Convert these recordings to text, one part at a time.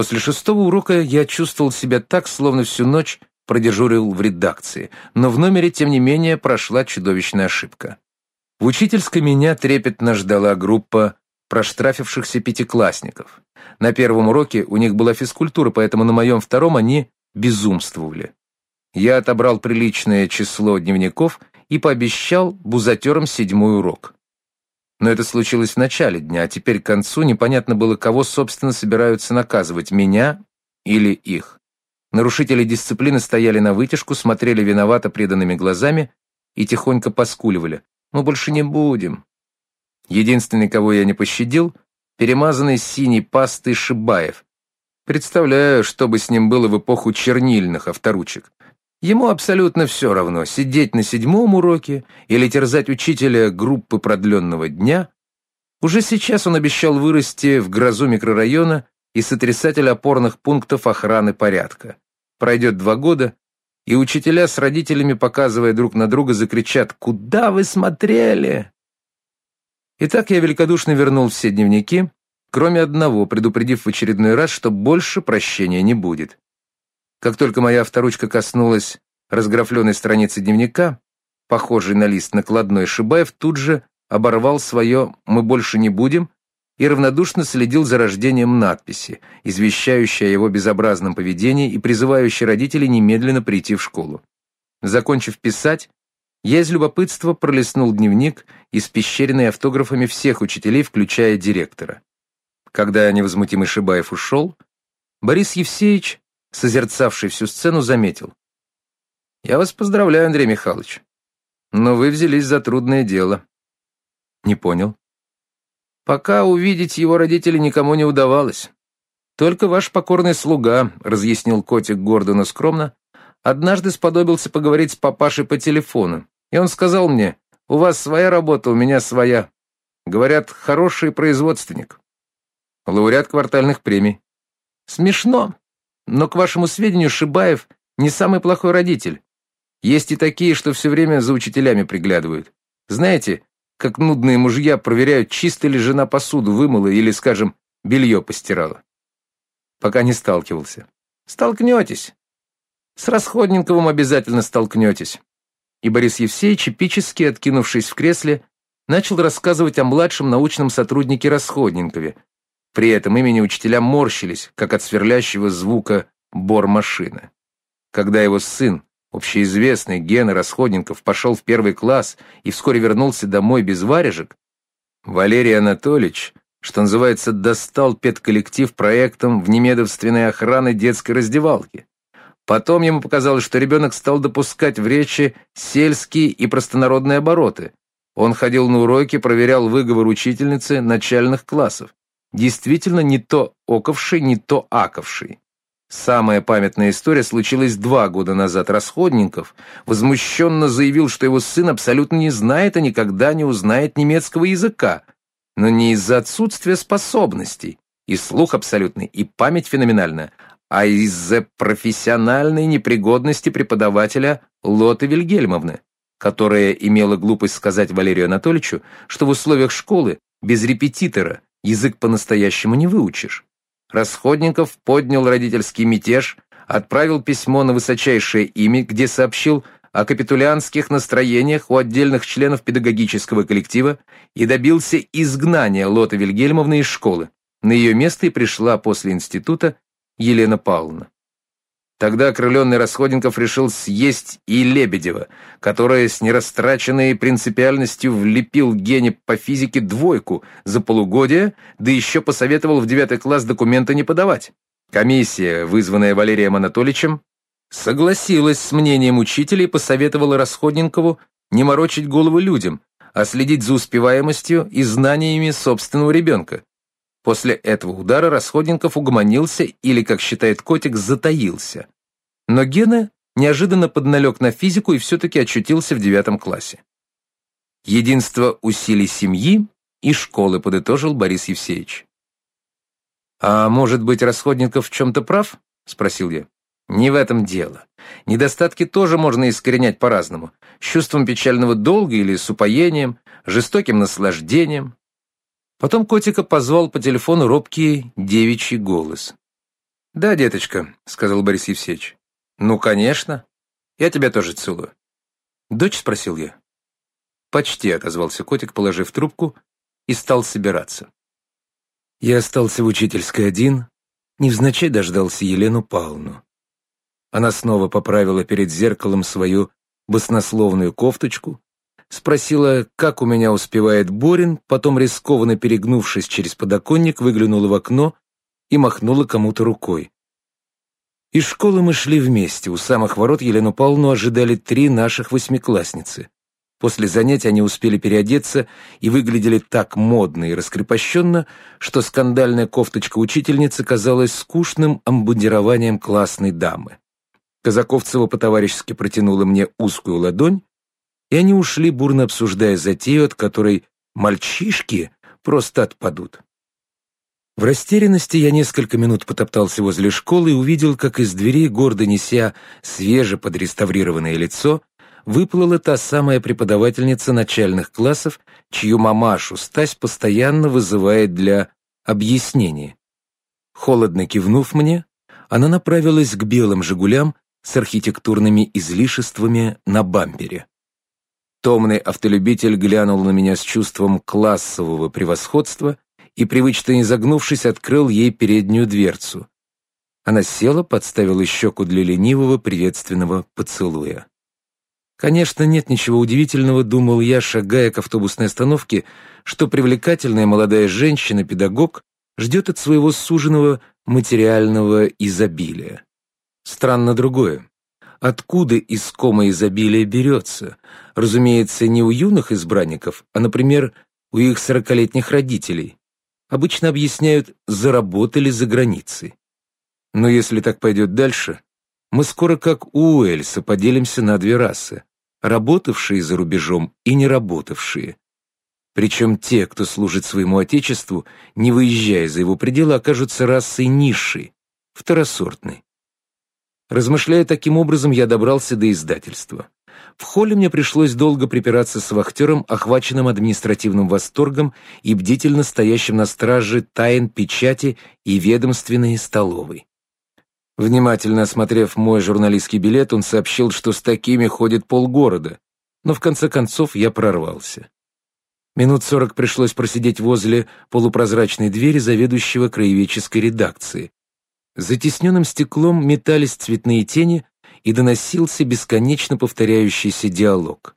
После шестого урока я чувствовал себя так, словно всю ночь продежурил в редакции, но в номере, тем не менее, прошла чудовищная ошибка. В учительской меня трепетно ждала группа проштрафившихся пятиклассников. На первом уроке у них была физкультура, поэтому на моем втором они безумствовали. Я отобрал приличное число дневников и пообещал бузатерам седьмой урок. Но это случилось в начале дня, а теперь к концу непонятно было, кого, собственно, собираются наказывать, меня или их. Нарушители дисциплины стояли на вытяжку, смотрели виновато преданными глазами и тихонько поскуливали. «Мы больше не будем». Единственный, кого я не пощадил, перемазанный синей пастой Шибаев. Представляю, что бы с ним было в эпоху чернильных авторучек. Ему абсолютно все равно, сидеть на седьмом уроке или терзать учителя группы продленного дня. Уже сейчас он обещал вырасти в грозу микрорайона и сотрясатель опорных пунктов охраны порядка. Пройдет два года, и учителя с родителями, показывая друг на друга, закричат «Куда вы смотрели?». Итак, я великодушно вернул все дневники, кроме одного, предупредив в очередной раз, что больше прощения не будет. Как только моя авторучка коснулась разграфленной страницы дневника, похожей на лист накладной, Шибаев тут же оборвал свое «мы больше не будем» и равнодушно следил за рождением надписи, извещающей о его безобразном поведении и призывающей родителей немедленно прийти в школу. Закончив писать, я из любопытства пролистнул дневник, испещренный автографами всех учителей, включая директора. Когда невозмутимый Шибаев ушел, Борис Евсеевич созерцавший всю сцену, заметил. «Я вас поздравляю, Андрей Михайлович, но вы взялись за трудное дело». «Не понял». «Пока увидеть его родителей никому не удавалось. Только ваш покорный слуга», — разъяснил котик гордо, но скромно, «однажды сподобился поговорить с папашей по телефону, и он сказал мне, «У вас своя работа, у меня своя. Говорят, хороший производственник. Лауреат квартальных премий». «Смешно», но, к вашему сведению, Шибаев не самый плохой родитель. Есть и такие, что все время за учителями приглядывают. Знаете, как нудные мужья проверяют, чисто ли жена посуду вымыла или, скажем, белье постирала. Пока не сталкивался. Столкнетесь. С Расходниковым обязательно столкнетесь. И Борис Евсеевич, эпически откинувшись в кресле, начал рассказывать о младшем научном сотруднике Расходникове, при этом имени учителя морщились, как от сверлящего звука бор-машины. Когда его сын, общеизвестный Гена Расходников, пошел в первый класс и вскоре вернулся домой без варежек, Валерий Анатольевич, что называется, достал педколлектив проектом внемедовственной охраны детской раздевалки. Потом ему показалось, что ребенок стал допускать в речи сельские и простонародные обороты. Он ходил на уроки, проверял выговор учительницы начальных классов. Действительно не то оковший, не то аковший. Самая памятная история случилась два года назад. Расходников возмущенно заявил, что его сын абсолютно не знает и никогда не узнает немецкого языка, но не из-за отсутствия способностей, и слух абсолютный, и память феноменальная, а из-за профессиональной непригодности преподавателя Лоты Вильгельмовны, которая имела глупость сказать Валерию Анатольевичу, что в условиях школы без репетитора язык по-настоящему не выучишь. Расходников поднял родительский мятеж, отправил письмо на высочайшее имя, где сообщил о капитулянских настроениях у отдельных членов педагогического коллектива и добился изгнания Лоты Вильгельмовны из школы. На ее место и пришла после института Елена Павловна. Тогда окрыленный Расходников решил съесть и Лебедева, которая с нерастраченной принципиальностью влепил Гене по физике двойку за полугодие, да еще посоветовал в девятый класс документы не подавать. Комиссия, вызванная Валерием Анатольевичем, согласилась с мнением учителя и посоветовала Расходникову не морочить голову людям, а следить за успеваемостью и знаниями собственного ребенка. После этого удара Расходников угомонился или, как считает котик, затаился. Но Гена неожиданно подналег на физику и все-таки очутился в девятом классе. Единство усилий семьи и школы, подытожил Борис Евсеевич. «А может быть, Расходников в чем-то прав?» — спросил я. «Не в этом дело. Недостатки тоже можно искоренять по-разному. Чувством печального долга или с упоением, жестоким наслаждением. Потом котика позвал по телефону робкий девичий голос. «Да, деточка», — сказал Борис Евсеевич. «Ну, конечно. Я тебя тоже целую». «Дочь?» — спросил я. «Почти», — отозвался котик, положив трубку, и стал собираться. Я остался в учительской один, невзначай дождался Елену Павловну. Она снова поправила перед зеркалом свою баснословную кофточку, спросила, как у меня успевает Борин, потом, рискованно перегнувшись через подоконник, выглянула в окно и махнула кому-то рукой. Из школы мы шли вместе. У самых ворот Елену Павловну ожидали три наших восьмиклассницы. После занятий они успели переодеться и выглядели так модно и раскрепощенно, что скандальная кофточка учительницы казалась скучным амбундированием классной дамы. Казаковцева по-товарищески протянула мне узкую ладонь, и они ушли, бурно обсуждая затею, от которой мальчишки просто отпадут. В растерянности я несколько минут потоптался возле школы и увидел, как из двери, гордо неся свеже подреставрированное лицо, выплыла та самая преподавательница начальных классов, чью мамашу Стась постоянно вызывает для объяснения. Холодно кивнув мне, она направилась к белым «Жигулям» с архитектурными излишествами на бампере. Томный автолюбитель глянул на меня с чувством классового превосходства и, привычно изогнувшись, открыл ей переднюю дверцу. Она села, подставила щеку для ленивого приветственного поцелуя. Конечно, нет ничего удивительного, думал я, шагая к автобусной остановке, что привлекательная молодая женщина-педагог ждет от своего суженого материального изобилия. Странно другое. Откуда искомое изобилие берется? Разумеется, не у юных избранников, а, например, у их сорокалетних родителей. Обычно объясняют «заработали за границей». Но если так пойдет дальше, мы скоро как у Уэльса поделимся на две расы – работавшие за рубежом и не работавшие. Причем те, кто служит своему отечеству, не выезжая за его пределы, окажутся расой низшей, второсортной. Размышляя таким образом, я добрался до издательства. В холле мне пришлось долго припираться с вахтером, охваченным административным восторгом и бдительно стоящим на страже тайн печати и ведомственной столовой. Внимательно осмотрев мой журналистский билет, он сообщил, что с такими ходит полгорода, но в конце концов я прорвался. Минут сорок пришлось просидеть возле полупрозрачной двери заведующего краеведческой редакции. За тесненным стеклом метались цветные тени, и доносился бесконечно повторяющийся диалог.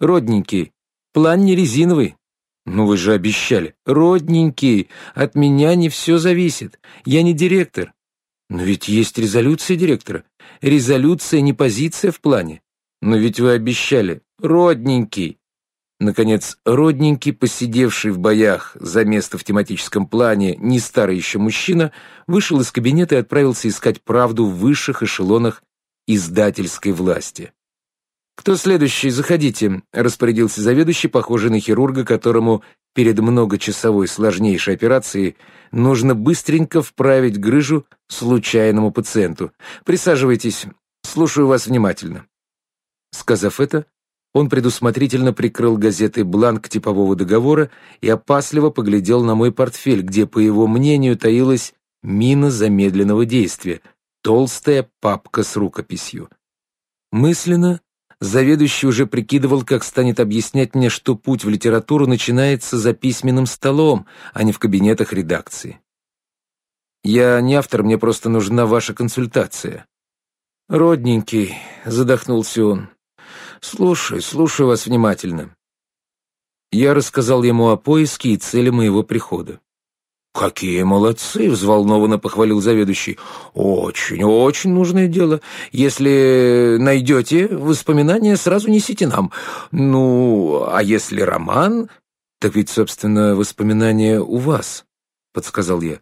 «Родненький, план не резиновый». «Ну вы же обещали». «Родненький, от меня не все зависит. Я не директор». «Но ведь есть резолюция директора. Резолюция не позиция в плане». «Но ведь вы обещали». «Родненький». Наконец, родненький, посидевший в боях за место в тематическом плане не старый еще мужчина, вышел из кабинета и отправился искать правду в высших эшелонах издательской власти. «Кто следующий? Заходите», — распорядился заведующий, похожий на хирурга, которому перед многочасовой сложнейшей операцией нужно быстренько вправить грыжу случайному пациенту. «Присаживайтесь. Слушаю вас внимательно». Сказав это, он предусмотрительно прикрыл газетой бланк типового договора и опасливо поглядел на мой портфель, где, по его мнению, таилась мина замедленного действия, толстая папка с рукописью. Мысленно заведующий уже прикидывал, как станет объяснять мне, что путь в литературу начинается за письменным столом, а не в кабинетах редакции. «Я не автор, мне просто нужна ваша консультация». «Родненький», — задохнулся он, — «слушай, слушаю вас внимательно». Я рассказал ему о поиске и цели моего прихода. «Какие молодцы!» — взволнованно похвалил заведующий. «Очень, очень нужное дело. Если найдете воспоминания, сразу несите нам. Ну, а если роман...» «Так ведь, собственно, воспоминания у вас», — подсказал я.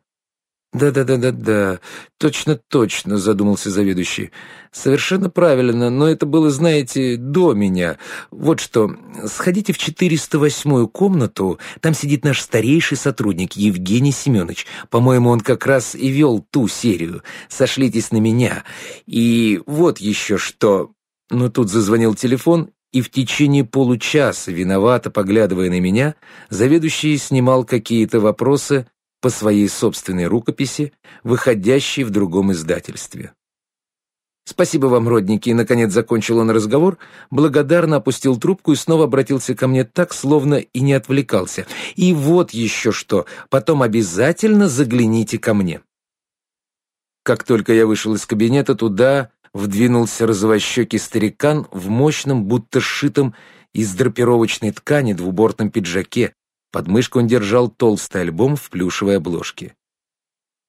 «Да-да-да-да-да, точно-точно», — задумался заведующий. «Совершенно правильно, но это было, знаете, до меня. Вот что, сходите в 408-ю комнату, там сидит наш старейший сотрудник Евгений Семенович. По-моему, он как раз и вел ту серию. Сошлитесь на меня. И вот еще что...» Но тут зазвонил телефон, и в течение получаса, виновато поглядывая на меня, заведующий снимал какие-то вопросы по своей собственной рукописи, выходящей в другом издательстве. «Спасибо вам, родники», и, наконец, закончил он разговор, благодарно опустил трубку и снова обратился ко мне так, словно и не отвлекался. «И вот еще что, потом обязательно загляните ко мне». Как только я вышел из кабинета, туда вдвинулся розовощекий старикан в мощном, будто сшитом из драпировочной ткани двубортном пиджаке. Под мышку он держал толстый альбом в плюшевой обложке.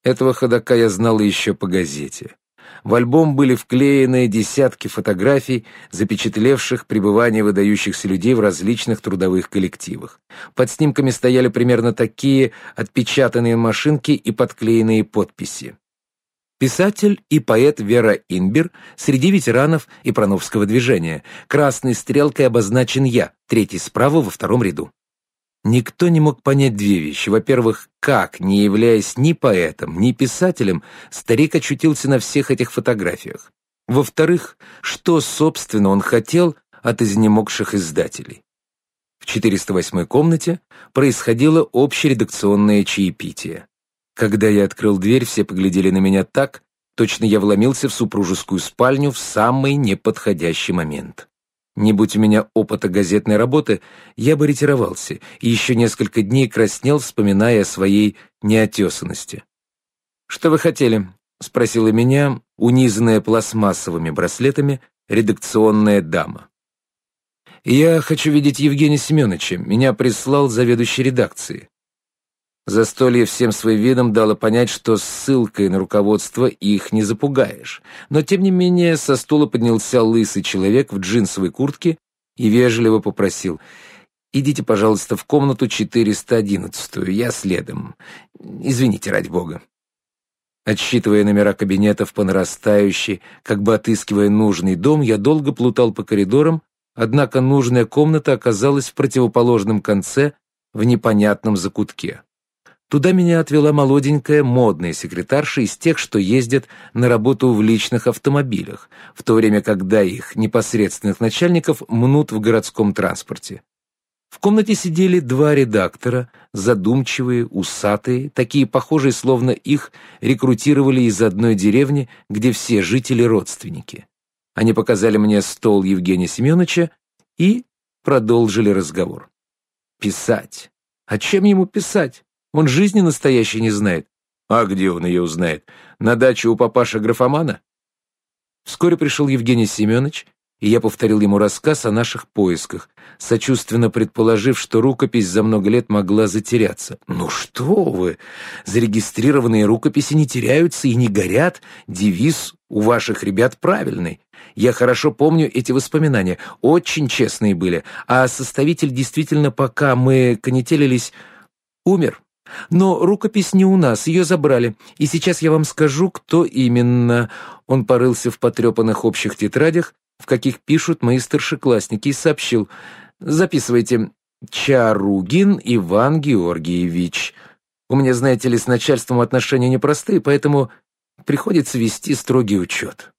Этого ходока я знал еще по газете. В альбом были вклеены десятки фотографий, запечатлевших пребывание выдающихся людей в различных трудовых коллективах. Под снимками стояли примерно такие отпечатанные машинки и подклеенные подписи. Писатель и поэт Вера Инбер среди ветеранов и прановского движения. Красной стрелкой обозначен я, третий справа во втором ряду. Никто не мог понять две вещи. Во-первых, как, не являясь ни поэтом, ни писателем, старик очутился на всех этих фотографиях. Во-вторых, что, собственно, он хотел от изнемогших издателей. В 408 комнате происходило общередакционное чаепитие. Когда я открыл дверь, все поглядели на меня так, точно я вломился в супружескую спальню в самый неподходящий момент. Не будь у меня опыта газетной работы, я бы ретировался и еще несколько дней краснел, вспоминая о своей неотесанности. «Что вы хотели?» — спросила меня, унизанная пластмассовыми браслетами, редакционная дама. «Я хочу видеть Евгения Семеновича. Меня прислал заведующий редакции. Застолье всем своим видом дало понять, что ссылкой на руководство их не запугаешь. Но, тем не менее, со стула поднялся лысый человек в джинсовой куртке и вежливо попросил «Идите, пожалуйста, в комнату 411, я следом. Извините, ради бога». Отсчитывая номера кабинетов по нарастающей, как бы отыскивая нужный дом, я долго плутал по коридорам, однако нужная комната оказалась в противоположном конце, в непонятном закутке. Туда меня отвела молоденькая, модная секретарша из тех, что ездят на работу в личных автомобилях, в то время, когда их непосредственных начальников мнут в городском транспорте. В комнате сидели два редактора, задумчивые, усатые, такие похожие, словно их рекрутировали из одной деревни, где все жители родственники. Они показали мне стол Евгения Семеновича и продолжили разговор. Писать. А чем ему писать? Он жизни настоящей не знает. А где он ее узнает? На даче у папаша-графомана? Вскоре пришел Евгений Семенович, и я повторил ему рассказ о наших поисках, сочувственно предположив, что рукопись за много лет могла затеряться. «Ну что вы! Зарегистрированные рукописи не теряются и не горят. Девиз у ваших ребят правильный. Я хорошо помню эти воспоминания, очень честные были, а составитель действительно, пока мы конетелились, умер». Но рукопись не у нас, ее забрали. И сейчас я вам скажу, кто именно. Он порылся в потрепанных общих тетрадях, в каких пишут мои старшеклассники, и сообщил. Записывайте. Чаругин Иван Георгиевич. У меня, знаете ли, с начальством отношения непростые, поэтому приходится вести строгий учет.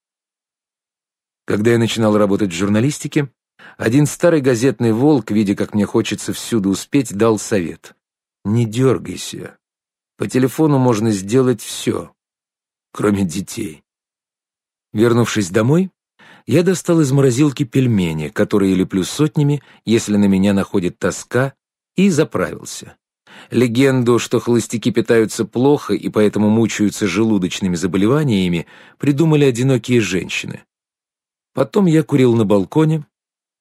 Когда я начинал работать в журналистике, один старый газетный волк, видя, как мне хочется всюду успеть, дал совет. Не дергайся. По телефону можно сделать все, кроме детей. Вернувшись домой, я достал из морозилки пельмени, которые леплю сотнями, если на меня находит тоска, и заправился. Легенду, что холостяки питаются плохо и поэтому мучаются желудочными заболеваниями, придумали одинокие женщины. Потом я курил на балконе,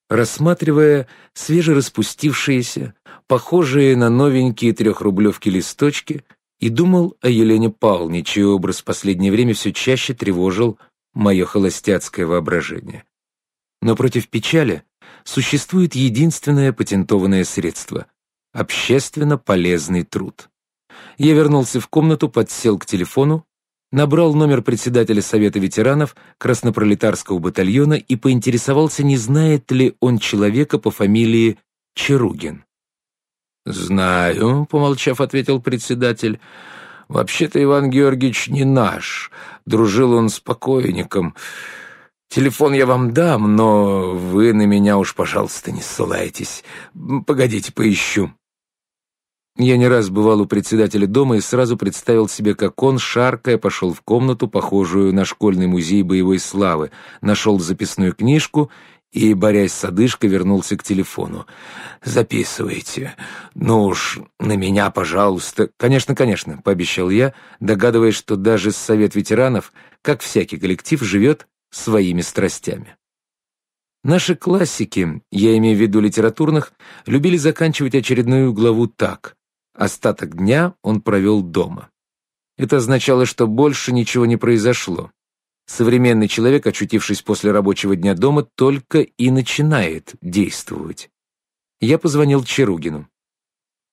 рассматривая свежераспустившиеся, похожие на новенькие трехрублевки листочки, и думал о Елене Павловне, чей образ в последнее время все чаще тревожил мое холостяцкое воображение. Но против печали существует единственное патентованное средство — общественно полезный труд. Я вернулся в комнату, подсел к телефону, набрал номер председателя Совета ветеранов Краснопролетарского батальона и поинтересовался, не знает ли он человека по фамилии Чаругин. «Знаю», — помолчав, ответил председатель. «Вообще-то Иван Георгиевич не наш. Дружил он с покойником. Телефон я вам дам, но вы на меня уж, пожалуйста, не ссылайтесь. Погодите, поищу». Я не раз бывал у председателя дома и сразу представил себе, как он, шаркая, пошел в комнату, похожую на школьный музей боевой славы, нашел записную книжку и, борясь с одышкой, вернулся к телефону. «Записывайте. Ну уж, на меня, пожалуйста». «Конечно, конечно», — пообещал я, догадываясь, что даже Совет ветеранов, как всякий коллектив, живет своими страстями. Наши классики, я имею в виду литературных, любили заканчивать очередную главу так. Остаток дня он провел дома. Это означало, что больше ничего не произошло. Современный человек, очутившись после рабочего дня дома, только и начинает действовать. Я позвонил Чаругину.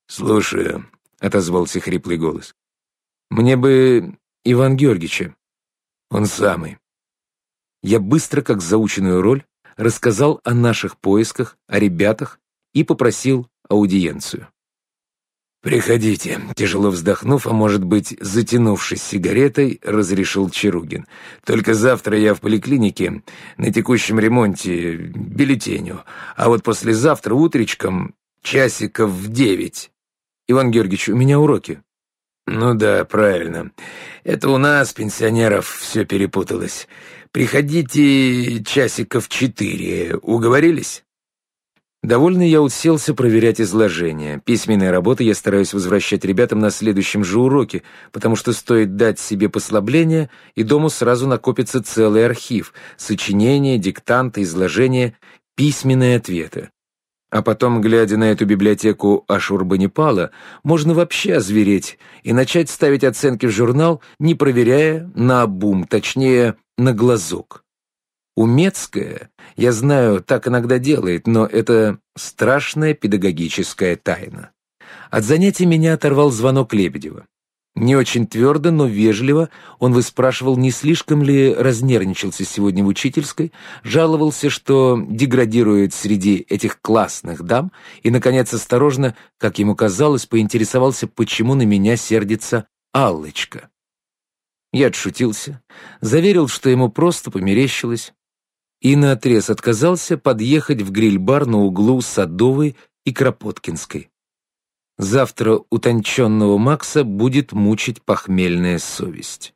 «Слушаю», — отозвался хриплый голос. «Мне бы Иван Георгиевича». «Он самый». Я быстро, как заученную роль, рассказал о наших поисках, о ребятах и попросил аудиенцию. «Приходите», — тяжело вздохнув, а может быть, затянувшись сигаретой, разрешил Чаругин. «Только завтра я в поликлинике на текущем ремонте бюллетеню, а вот послезавтра утречком часиков в девять». «Иван Георгиевич, у меня уроки». «Ну да, правильно. Это у нас, пенсионеров, все перепуталось. Приходите часиков четыре. Уговорились?» Довольный я уселся проверять изложение. Письменные работы я стараюсь возвращать ребятам на следующем же уроке, потому что стоит дать себе послабление, и дому сразу накопится целый архив — сочинения, диктанты, изложения, письменные ответы. А потом, глядя на эту библиотеку Ашурбанипала, можно вообще озвереть и начать ставить оценки в журнал, не проверяя на обум, точнее, на глазок. Умецкая, я знаю, так иногда делает, но это страшная педагогическая тайна. От занятий меня оторвал звонок Лебедева. Не очень твердо, но вежливо он выспрашивал, не слишком ли разнервничался сегодня в учительской, жаловался, что деградирует среди этих классных дам, и, наконец, осторожно, как ему казалось, поинтересовался, почему на меня сердится Аллочка. Я отшутился, заверил, что ему просто померещилось, и наотрез отказался подъехать в гриль-бар на углу Садовой и Кропоткинской. Завтра утонченного Макса будет мучить похмельная совесть.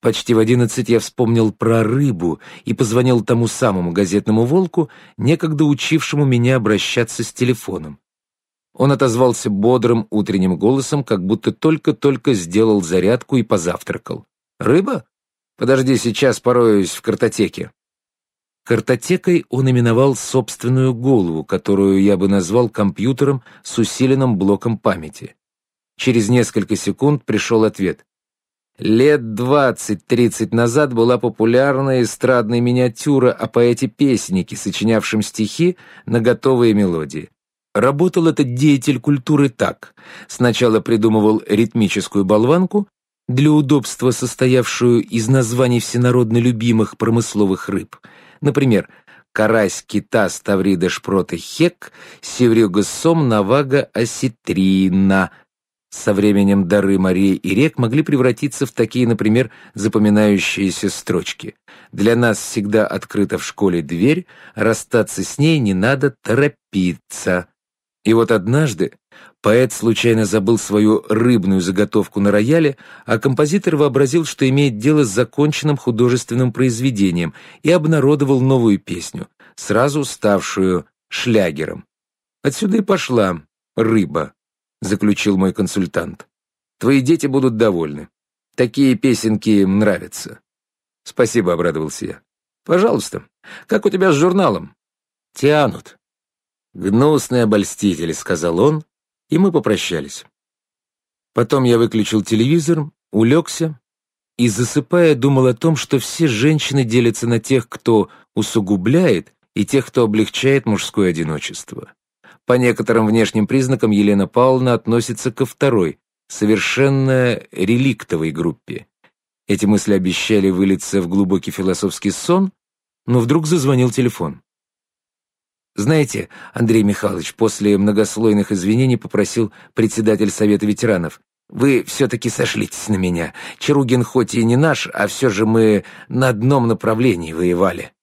Почти в одиннадцать я вспомнил про рыбу и позвонил тому самому газетному волку, некогда учившему меня обращаться с телефоном. Он отозвался бодрым утренним голосом, как будто только-только сделал зарядку и позавтракал. «Рыба? Подожди, сейчас пороюсь в картотеке». Картотекой он именовал собственную голову, которую я бы назвал компьютером с усиленным блоком памяти. Через несколько секунд пришел ответ. Лет двадцать-тридцать назад была популярная эстрадная миниатюра о поэте-песнике, сочинявшем стихи на готовые мелодии. Работал этот деятель культуры так. Сначала придумывал ритмическую болванку, для удобства состоявшую из названий всенародно любимых промысловых рыб — Например, карась, кита, ставрида, шпроты, хек, севрюга, сом, навага, осетрина. Со временем дары морей и рек могли превратиться в такие, например, запоминающиеся строчки. Для нас всегда открыта в школе дверь, расстаться с ней не надо торопиться. И вот однажды поэт случайно забыл свою рыбную заготовку на рояле, а композитор вообразил, что имеет дело с законченным художественным произведением и обнародовал новую песню, сразу ставшую шлягером. «Отсюда и пошла рыба», — заключил мой консультант. «Твои дети будут довольны. Такие песенки им нравятся». «Спасибо», — обрадовался я. «Пожалуйста. Как у тебя с журналом?» «Тянут», «Гнусный обольститель», — сказал он, и мы попрощались. Потом я выключил телевизор, улегся и, засыпая, думал о том, что все женщины делятся на тех, кто усугубляет, и тех, кто облегчает мужское одиночество. По некоторым внешним признакам Елена Павловна относится ко второй, совершенно реликтовой группе. Эти мысли обещали вылиться в глубокий философский сон, но вдруг зазвонил телефон. Знаете, Андрей Михайлович после многослойных извинений попросил председатель Совета ветеранов. Вы все-таки сошлитесь на меня. Чаругин хоть и не наш, а все же мы на одном направлении воевали.